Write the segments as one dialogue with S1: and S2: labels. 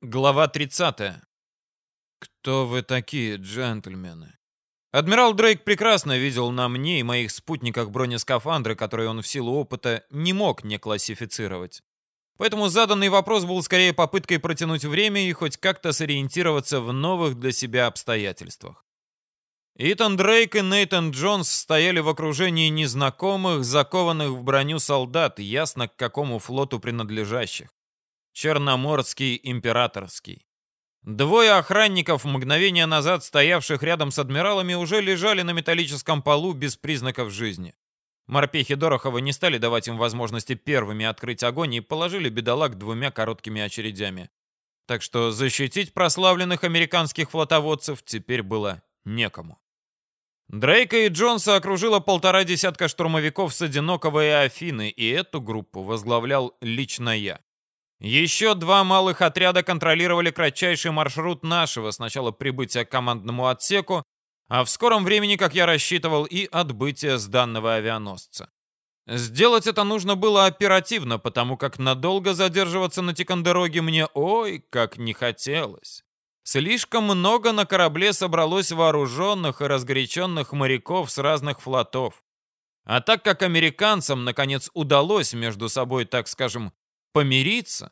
S1: Глава 30. Кто вы такие, джентльмены? Адмирал Дрейк прекрасно видел на мне и моих спутниках бронескафандры, которые он в силу опыта не мог не классифицировать. Поэтому заданный вопрос был скорее попыткой протянуть время и хоть как-то сориентироваться в новых для себя обстоятельствах. Итан Дрейк и Нейтан Джонс стояли в окружении незнакомых, закованных в броню солдат, ясно к какому флоту принадлежащих. Черноморский императорский. Двое охранников, мгновение назад стоявших рядом с адмиралами, уже лежали на металлическом полу без признаков жизни. Морпехи Дорохова не стали давать им возможности первыми открыть огонь и положили бедолаг двумя короткими очередями. Так что защитить прославленных американских флотоводцев теперь было некому. Дрейка и Джонса окружило полтора десятка штурмовиков с Одинокого и Афины, и эту группу возглавлял лично я. Еще два малых отряда контролировали кратчайший маршрут нашего сначала прибытия к командному отсеку, а в скором времени, как я рассчитывал, и отбытия с данного авианосца. Сделать это нужно было оперативно, потому как надолго задерживаться на Тикандероге мне ой, как не хотелось. Слишком много на корабле собралось вооруженных и разгоряченных моряков с разных флотов. А так как американцам, наконец, удалось между собой, так скажем, помириться,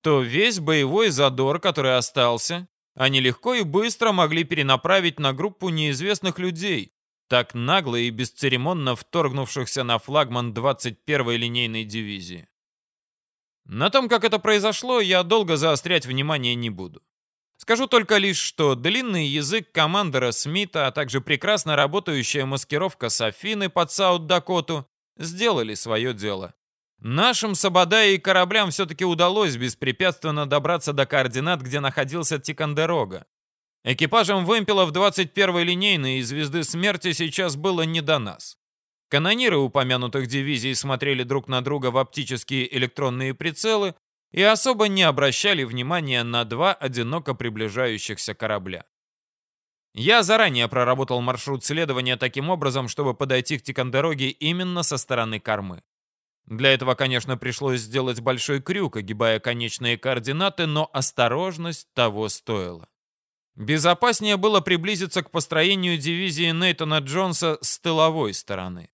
S1: то весь боевой задор, который остался, они легко и быстро могли перенаправить на группу неизвестных людей, так нагло и бесцеремонно вторгнувшихся на флагман 21-й линейной дивизии. На том, как это произошло, я долго заострять внимание не буду. Скажу только лишь, что длинный язык командора Смита, а также прекрасно работающая маскировка Софины под Саут-Дакоту сделали свое дело. Нашим Сабадай и кораблям все-таки удалось беспрепятственно добраться до координат, где находился Тикандерога. Экипажам вымпелов 21-й линейной и Звезды Смерти сейчас было не до нас. Канониры упомянутых дивизий смотрели друг на друга в оптические электронные прицелы и особо не обращали внимания на два одиноко приближающихся корабля. Я заранее проработал маршрут следования таким образом, чтобы подойти к Тикандероге именно со стороны кормы. Для этого, конечно, пришлось сделать большой крюк, огибая конечные координаты, но осторожность того стоила. Безопаснее было приблизиться к построению дивизии Нейтона Джонса с тыловой стороны.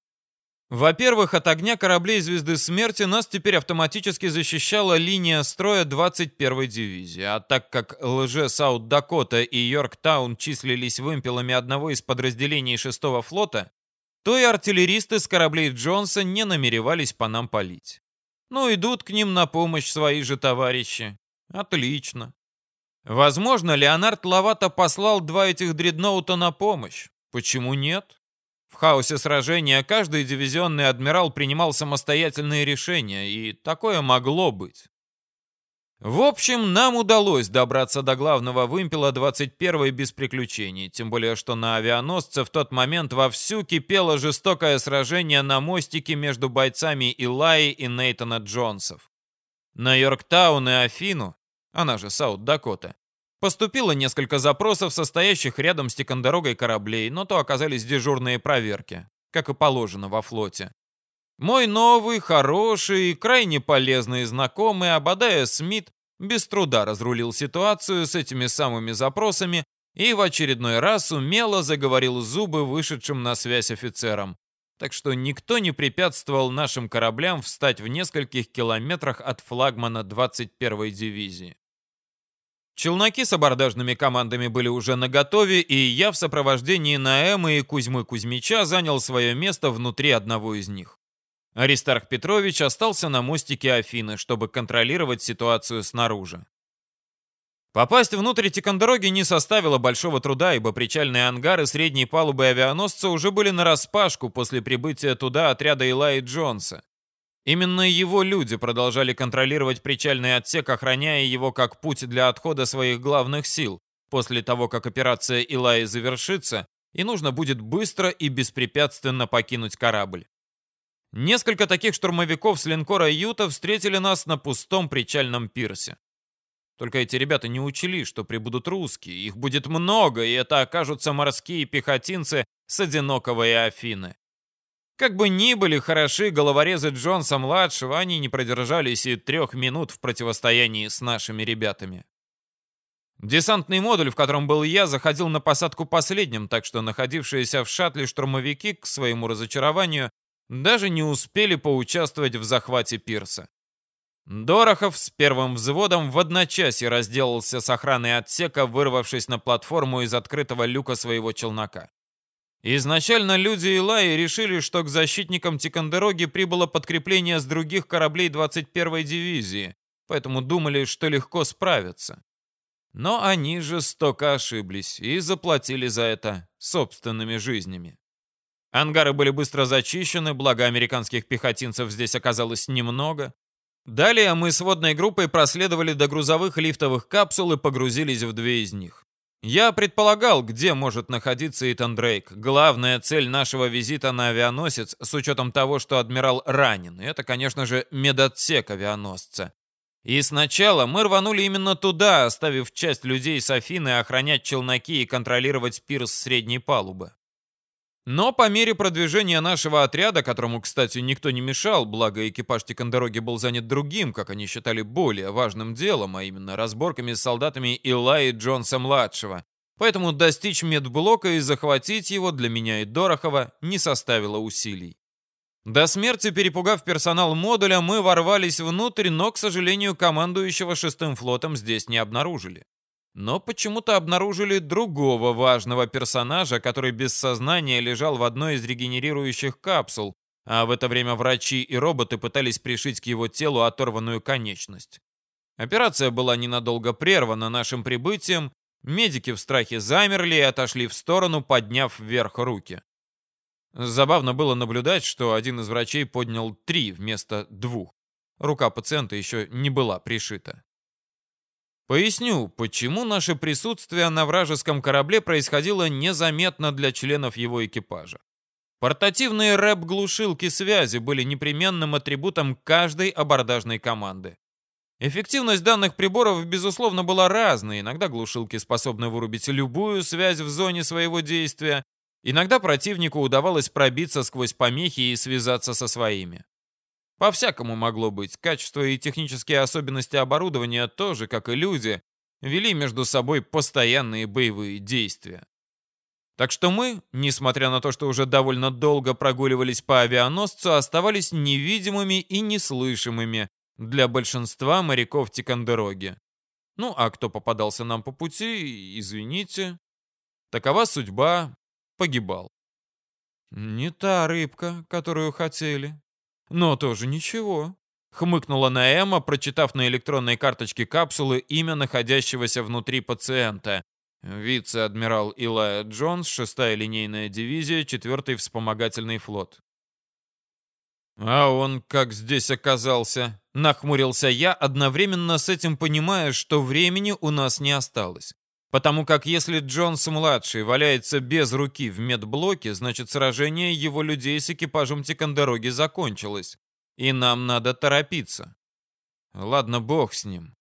S1: Во-первых, от огня кораблей Звезды Смерти нас теперь автоматически защищала линия строя 21-й дивизии, а так как лже-Саут-Дакота и Йорктаун числились вымпелами одного из подразделений 6-го флота, то и артиллеристы с кораблей Джонса не намеревались по нам палить. Ну, идут к ним на помощь свои же товарищи. Отлично. Возможно, Леонард Лавата послал два этих дредноута на помощь. Почему нет? В хаосе сражения каждый дивизионный адмирал принимал самостоятельные решения, и такое могло быть. В общем, нам удалось добраться до главного вымпела 21-й без приключений, тем более что на авианосце в тот момент вовсю кипело жестокое сражение на мостике между бойцами Илаи и Нейтана Джонсов. На Йорктаун и Афину, она же Саут-Дакота, поступило несколько запросов, со стоящих рядом с Тикондерогой кораблей, но то оказались дежурные проверки, как и положено во флоте. Мой новый, хороший крайне полезный знакомый Абадая Смит без труда разрулил ситуацию с этими самыми запросами и в очередной раз умело заговорил зубы вышедшим на связь офицерам. Так что никто не препятствовал нашим кораблям встать в нескольких километрах от флагмана 21-й дивизии. Челноки с абордажными командами были уже наготове, и я в сопровождении Наэмы и Кузьмы Кузьмича занял свое место внутри одного из них. Аристарх Петрович остался на мостике Афины, чтобы контролировать ситуацию снаружи. Попасть внутрь Тикандероги не составило большого труда, ибо причальные ангары средней палубы авианосца уже были нараспашку после прибытия туда отряда Илаи Джонса. Именно его люди продолжали контролировать причальный отсек, охраняя его как путь для отхода своих главных сил, после того, как операция Илаи завершится, и нужно будет быстро и беспрепятственно покинуть корабль. Несколько таких штурмовиков с линкора «Юта» встретили нас на пустом причальном пирсе. Только эти ребята не учли, что прибудут русские. Их будет много, и это окажутся морские пехотинцы с одинокого и Афины. Как бы ни были хороши головорезы Джонса-младшего, они не продержались и трех минут в противостоянии с нашими ребятами. Десантный модуль, в котором был я, заходил на посадку последним, так что находившиеся в шаттле штурмовики, к своему разочарованию, даже не успели поучаствовать в захвате пирса. Дорохов с первым взводом в одночасье разделался с охраной отсека, вырвавшись на платформу из открытого люка своего челнока. Изначально люди Илаи решили, что к защитникам Тикандероги прибыло подкрепление с других кораблей 21-й дивизии, поэтому думали, что легко справятся. Но они жестоко ошиблись и заплатили за это собственными жизнями. Ангары были быстро зачищены, благо американских пехотинцев здесь оказалось немного. Далее мы с водной группой проследовали до грузовых лифтовых капсул и погрузились в две из них. Я предполагал, где может находиться Итан Дрейк. Главная цель нашего визита на авианосец, с учетом того, что адмирал ранен, это, конечно же, медотсек авианосца. И сначала мы рванули именно туда, оставив часть людей с Афины охранять челноки и контролировать пирс средней палубы. Но по мере продвижения нашего отряда, которому, кстати, никто не мешал, благо экипаж Тикандероги был занят другим, как они считали, более важным делом, а именно разборками с солдатами Илаи Джонса-младшего. Поэтому достичь медблока и захватить его для меня и Дорохова не составило усилий. До смерти перепугав персонал модуля, мы ворвались внутрь, но, к сожалению, командующего шестым флотом здесь не обнаружили но почему-то обнаружили другого важного персонажа, который без сознания лежал в одной из регенерирующих капсул, а в это время врачи и роботы пытались пришить к его телу оторванную конечность. Операция была ненадолго прервана нашим прибытием, медики в страхе замерли и отошли в сторону, подняв вверх руки. Забавно было наблюдать, что один из врачей поднял три вместо двух. Рука пациента еще не была пришита. Поясню, почему наше присутствие на вражеском корабле происходило незаметно для членов его экипажа. Портативные рэп-глушилки связи были непременным атрибутом каждой абордажной команды. Эффективность данных приборов, безусловно, была разной. Иногда глушилки способны вырубить любую связь в зоне своего действия, иногда противнику удавалось пробиться сквозь помехи и связаться со своими. По-всякому могло быть. Качество и технические особенности оборудования тоже, как и люди, вели между собой постоянные боевые действия. Так что мы, несмотря на то, что уже довольно долго прогуливались по авианосцу, оставались невидимыми и неслышимыми для большинства моряков Тикандероги. Ну, а кто попадался нам по пути, извините. Такова судьба, погибал. Не та рыбка, которую хотели. Но тоже ничего. Хмыкнула Наэма, прочитав на электронной карточке капсулы имя находящегося внутри пациента. Вице-адмирал Илая Джонс, 6-я линейная дивизия, 4-й вспомогательный флот. «А он как здесь оказался?» Нахмурился я, одновременно с этим понимая, что времени у нас не осталось. Потому как если Джонс-младший валяется без руки в медблоке, значит сражение его людей с экипажем Тикандероги закончилось. И нам надо торопиться. Ладно, бог с ним.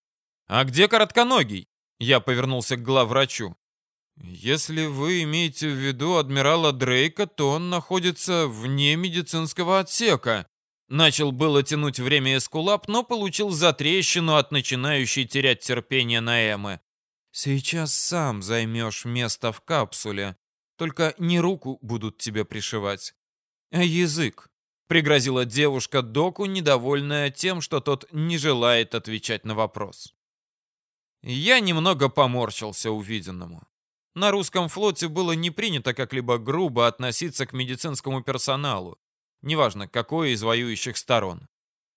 S1: А где коротконогий? Я повернулся к главврачу. Если вы имеете в виду адмирала Дрейка, то он находится вне медицинского отсека. Начал было тянуть время Эскулап, но получил затрещину от начинающей терять терпение Наэмы. Сейчас сам займешь место в капсуле. Только не руку будут тебе пришивать, а язык. Пригрозила девушка Доку, недовольная тем, что тот не желает отвечать на вопрос. Я немного поморщился увиденному. На русском флоте было не принято как-либо грубо относиться к медицинскому персоналу, неважно, какой из воюющих сторон.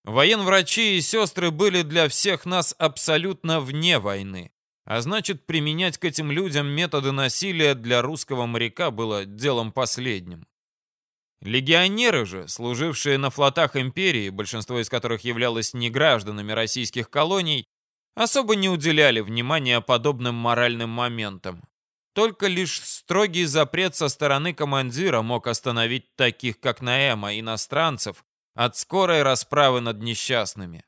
S1: Военврачи и сестры были для всех нас абсолютно вне войны. А значит, применять к этим людям методы насилия для русского моряка было делом последним. Легионеры же, служившие на флотах империи, большинство из которых являлось не гражданами российских колоний, особо не уделяли внимания подобным моральным моментам. Только лишь строгий запрет со стороны командира мог остановить таких, как Наэма, иностранцев, от скорой расправы над несчастными.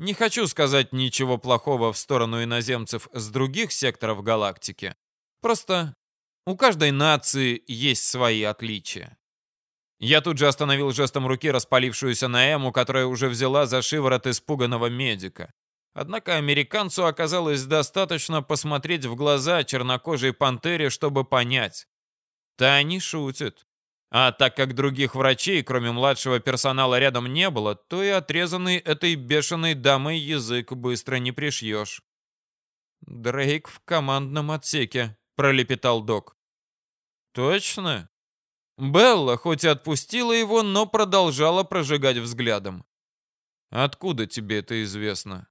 S1: Не хочу сказать ничего плохого в сторону иноземцев с других секторов галактики. Просто у каждой нации есть свои отличия. Я тут же остановил жестом руки распалившуюся Наэму, которая уже взяла за шиворот испуганного медика. Однако американцу оказалось достаточно посмотреть в глаза чернокожей пантере, чтобы понять. Та не шутит. А так как других врачей, кроме младшего персонала, рядом не было, то и отрезанный этой бешеной дамой язык быстро не пришьешь. «Дрейк в командном отсеке», — пролепетал док. «Точно?» Белла хоть и отпустила его, но продолжала прожигать взглядом. «Откуда тебе это известно?»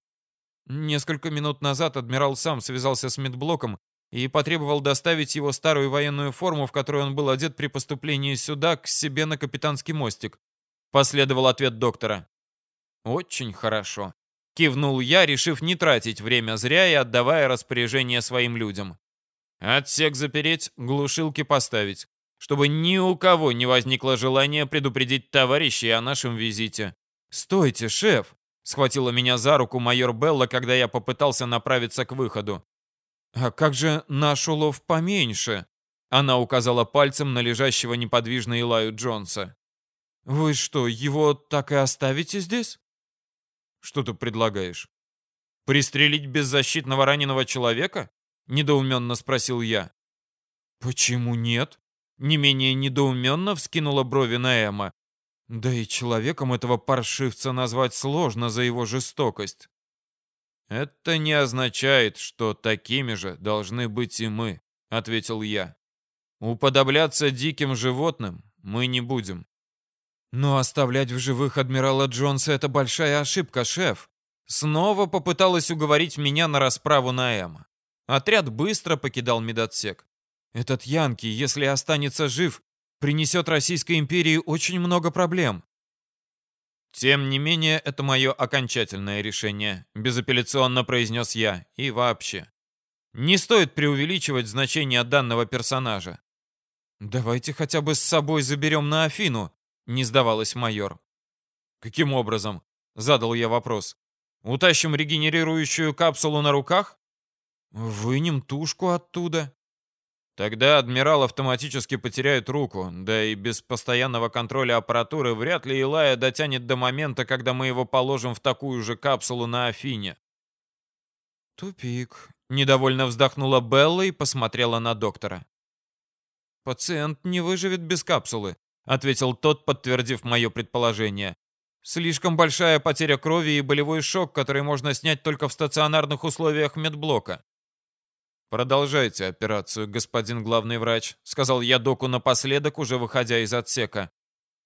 S1: Несколько минут назад адмирал сам связался с медблоком и потребовал доставить его старую военную форму, в которой он был одет при поступлении сюда, к себе на капитанский мостик. Последовал ответ доктора. «Очень хорошо», — кивнул я, решив не тратить время зря и отдавая распоряжение своим людям. «Отсек запереть, глушилки поставить, чтобы ни у кого не возникло желания предупредить товарищей о нашем визите». «Стойте, шеф!» — схватила меня за руку майор Белла, когда я попытался направиться к выходу. «А как же наш улов поменьше?» Она указала пальцем на лежащего неподвижно Илаю Джонса. «Вы что, его так и оставите здесь?» «Что ты предлагаешь? Пристрелить беззащитного раненого человека?» Недоуменно спросил я. «Почему нет?» Не менее недоуменно вскинула брови на Эмма. Да и человеком этого паршивца назвать сложно за его жестокость. «Это не означает, что такими же должны быть и мы», — ответил я. «Уподобляться диким животным мы не будем». «Но оставлять в живых адмирала Джонса — это большая ошибка, шеф». Снова попыталась уговорить меня на расправу на Эма. Отряд быстро покидал медотсек. «Этот Янки, если останется жив, принесет Российской империи очень много проблем. «Тем не менее, это мое окончательное решение», — безапелляционно произнес я. «И вообще. Не стоит преувеличивать значение данного персонажа». «Давайте хотя бы с собой заберем на Афину», — не сдавалась майор. «Каким образом?» — задал я вопрос. «Утащим регенерирующую капсулу на руках?» «Вынем тушку оттуда». Тогда адмирал автоматически потеряет руку, да и без постоянного контроля аппаратуры вряд ли Илая дотянет до момента, когда мы его положим в такую же капсулу на Афине. «Тупик», — недовольно вздохнула Белла и посмотрела на доктора. «Пациент не выживет без капсулы», — ответил тот, подтвердив мое предположение. «Слишком большая потеря крови и болевой шок, который можно снять только в стационарных условиях медблока. «Продолжайте операцию, господин главный врач», — сказал я доку напоследок, уже выходя из отсека.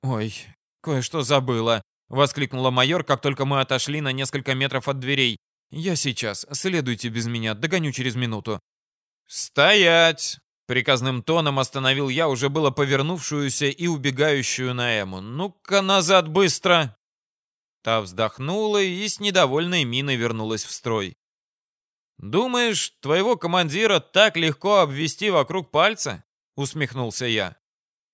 S1: «Ой, кое-что забыла», — воскликнула майор, как только мы отошли на несколько метров от дверей. «Я сейчас. Следуйте без меня. Догоню через минуту». «Стоять!» — приказным тоном остановил я уже было повернувшуюся и убегающую на Эму. «Ну-ка назад быстро!» Та вздохнула и с недовольной миной вернулась в строй. «Думаешь, твоего командира так легко обвести вокруг пальца?» — усмехнулся я.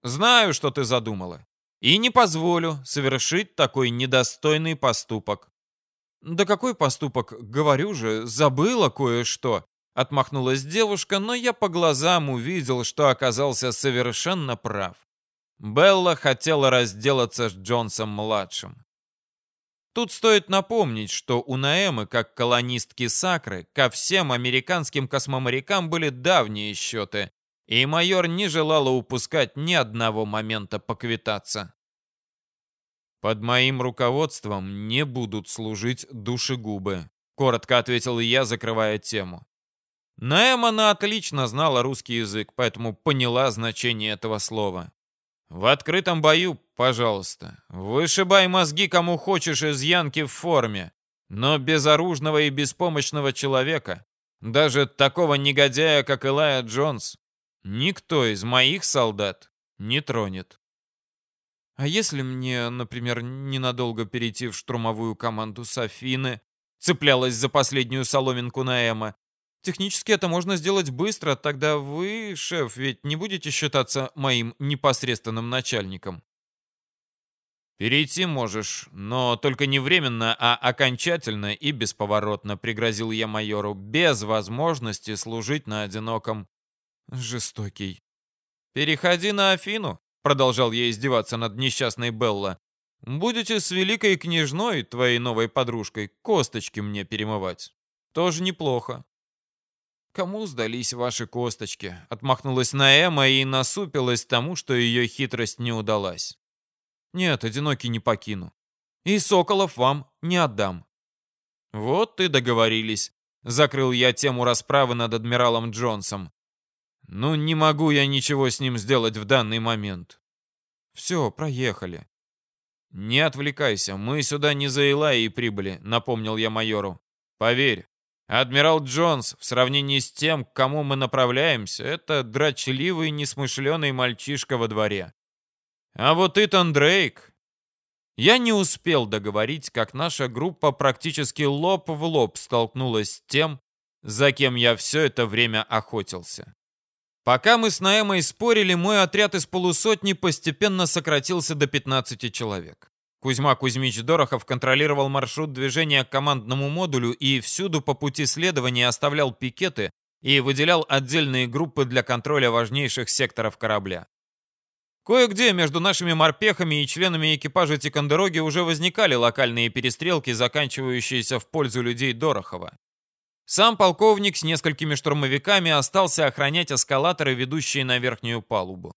S1: «Знаю, что ты задумала. И не позволю совершить такой недостойный поступок». «Да какой поступок? Говорю же, забыла кое-что», — отмахнулась девушка, но я по глазам увидел, что оказался совершенно прав. Белла хотела разделаться с Джонсом-младшим. Тут стоит напомнить, что у Наэмы, как колонистки Сакры, ко всем американским космоморякам были давние счеты, и майор не желала упускать ни одного момента поквитаться. «Под моим руководством не будут служить душегубы», — коротко ответил я, закрывая тему. Наэма она отлично знала русский язык, поэтому поняла значение этого слова. В открытом бою, пожалуйста, вышибай мозги кому хочешь из янки в форме, но безоружного и беспомощного человека, даже такого негодяя, как Элайя Джонс, никто из моих солдат не тронет. А если мне, например, ненадолго перейти в штурмовую команду Софины, цеплялась за последнюю соломинку на Эма, Технически это можно сделать быстро, тогда вы, шеф, ведь не будете считаться моим непосредственным начальником. «Перейти можешь, но только не временно, а окончательно и бесповоротно», — пригрозил я майору, без возможности служить на одиноком. Жестокий. «Переходи на Афину», — продолжал я издеваться над несчастной Белла. Будете с великой княжной, твоей новой подружкой, косточки мне перемывать. Тоже неплохо. «Кому сдались ваши косточки?» — отмахнулась Наэма и насупилась тому, что ее хитрость не удалась. «Нет, одинокий не покину. И соколов вам не отдам». «Вот и договорились», — закрыл я тему расправы над адмиралом Джонсом. «Ну, не могу я ничего с ним сделать в данный момент». «Все, проехали». «Не отвлекайся, мы сюда не за Илай прибыли», — напомнил я майору. «Поверь, Адмирал Джонс, в сравнении с тем, к кому мы направляемся, это дрочливый, несмышленый мальчишка во дворе. А вот Итан Дрейк... Я не успел договорить, как наша группа практически лоб в лоб столкнулась с тем, за кем я все это время охотился. Пока мы с Наэмой спорили, мой отряд из полусотни постепенно сократился до 15 человек. Кузьма Кузьмич Дорохов контролировал маршрут движения к командному модулю и всюду по пути следования оставлял пикеты и выделял отдельные группы для контроля важнейших секторов корабля. Кое-где между нашими морпехами и членами экипажа Тикандероги уже возникали локальные перестрелки, заканчивающиеся в пользу людей Дорохова. Сам полковник с несколькими штурмовиками остался охранять эскалаторы, ведущие на верхнюю палубу.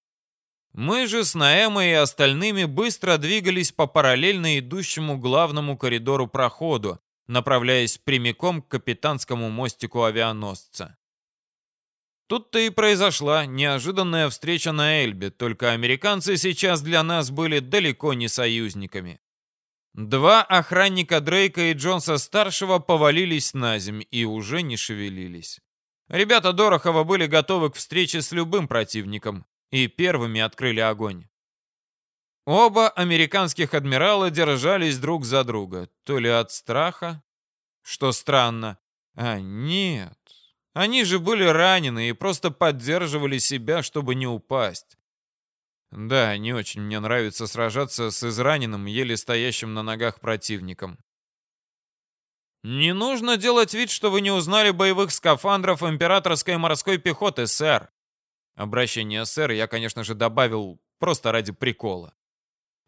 S1: Мы же с Наэмой и остальными быстро двигались по параллельно идущему главному коридору проходу, направляясь прямиком к капитанскому мостику авианосца. Тут-то и произошла неожиданная встреча на Эльбе, только американцы сейчас для нас были далеко не союзниками. Два охранника Дрейка и Джонса-старшего повалились на земь и уже не шевелились. Ребята Дорохова были готовы к встрече с любым противником, и первыми открыли огонь. Оба американских адмирала держались друг за друга, то ли от страха, что странно. А нет, они же были ранены и просто поддерживали себя, чтобы не упасть. Да, не очень мне нравится сражаться с израненным, еле стоящим на ногах противником. «Не нужно делать вид, что вы не узнали боевых скафандров императорской морской пехоты, сэр», Обращение сэр я, конечно же, добавил просто ради прикола.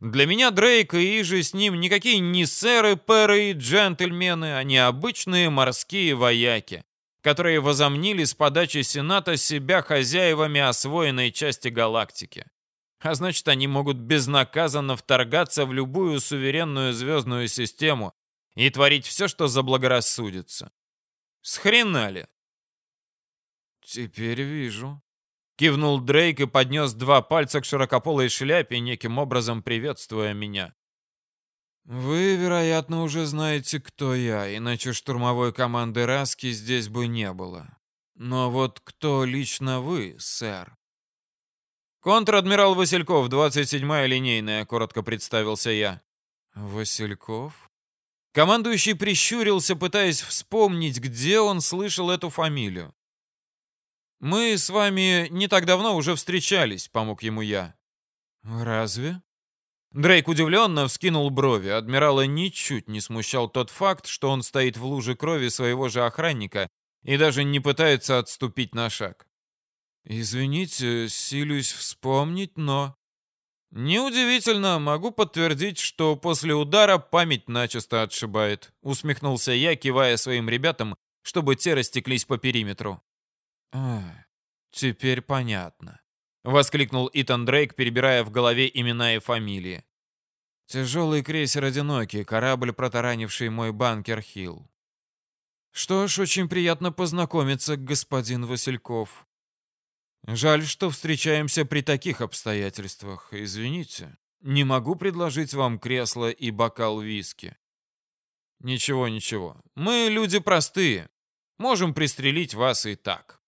S1: Для меня Дрейк и Ижи с ним никакие не сэры, пэры и джентльмены, а не обычные морские вояки, которые возомнили с подачи Сената себя хозяевами освоенной части галактики. А значит, они могут безнаказанно вторгаться в любую суверенную звездную систему и творить все, что заблагорассудится. Схрена ли? Теперь вижу. Кивнул Дрейк и поднес два пальца к широкополой шляпе, неким образом приветствуя меня. «Вы, вероятно, уже знаете, кто я, иначе штурмовой команды Раски здесь бы не было. Но вот кто лично вы, сэр?» «Контр-адмирал Васильков, 27-я линейная», — коротко представился я. «Васильков?» Командующий прищурился, пытаясь вспомнить, где он слышал эту фамилию. «Мы с вами не так давно уже встречались», — помог ему я. «Разве?» Дрейк удивленно вскинул брови. Адмирала ничуть не смущал тот факт, что он стоит в луже крови своего же охранника и даже не пытается отступить на шаг. «Извините, силюсь вспомнить, но...» «Неудивительно, могу подтвердить, что после удара память начисто отшибает», усмехнулся я, кивая своим ребятам, чтобы те растеклись по периметру. «А, теперь понятно», — воскликнул Итан Дрейк, перебирая в голове имена и фамилии. «Тяжелый крейсер «Одинокий», корабль, протаранивший мой банкер Хилл. Что ж, очень приятно познакомиться, господин Васильков. Жаль, что встречаемся при таких обстоятельствах. Извините, не могу предложить вам кресло и бокал виски. Ничего, ничего. Мы люди простые. Можем пристрелить вас и так.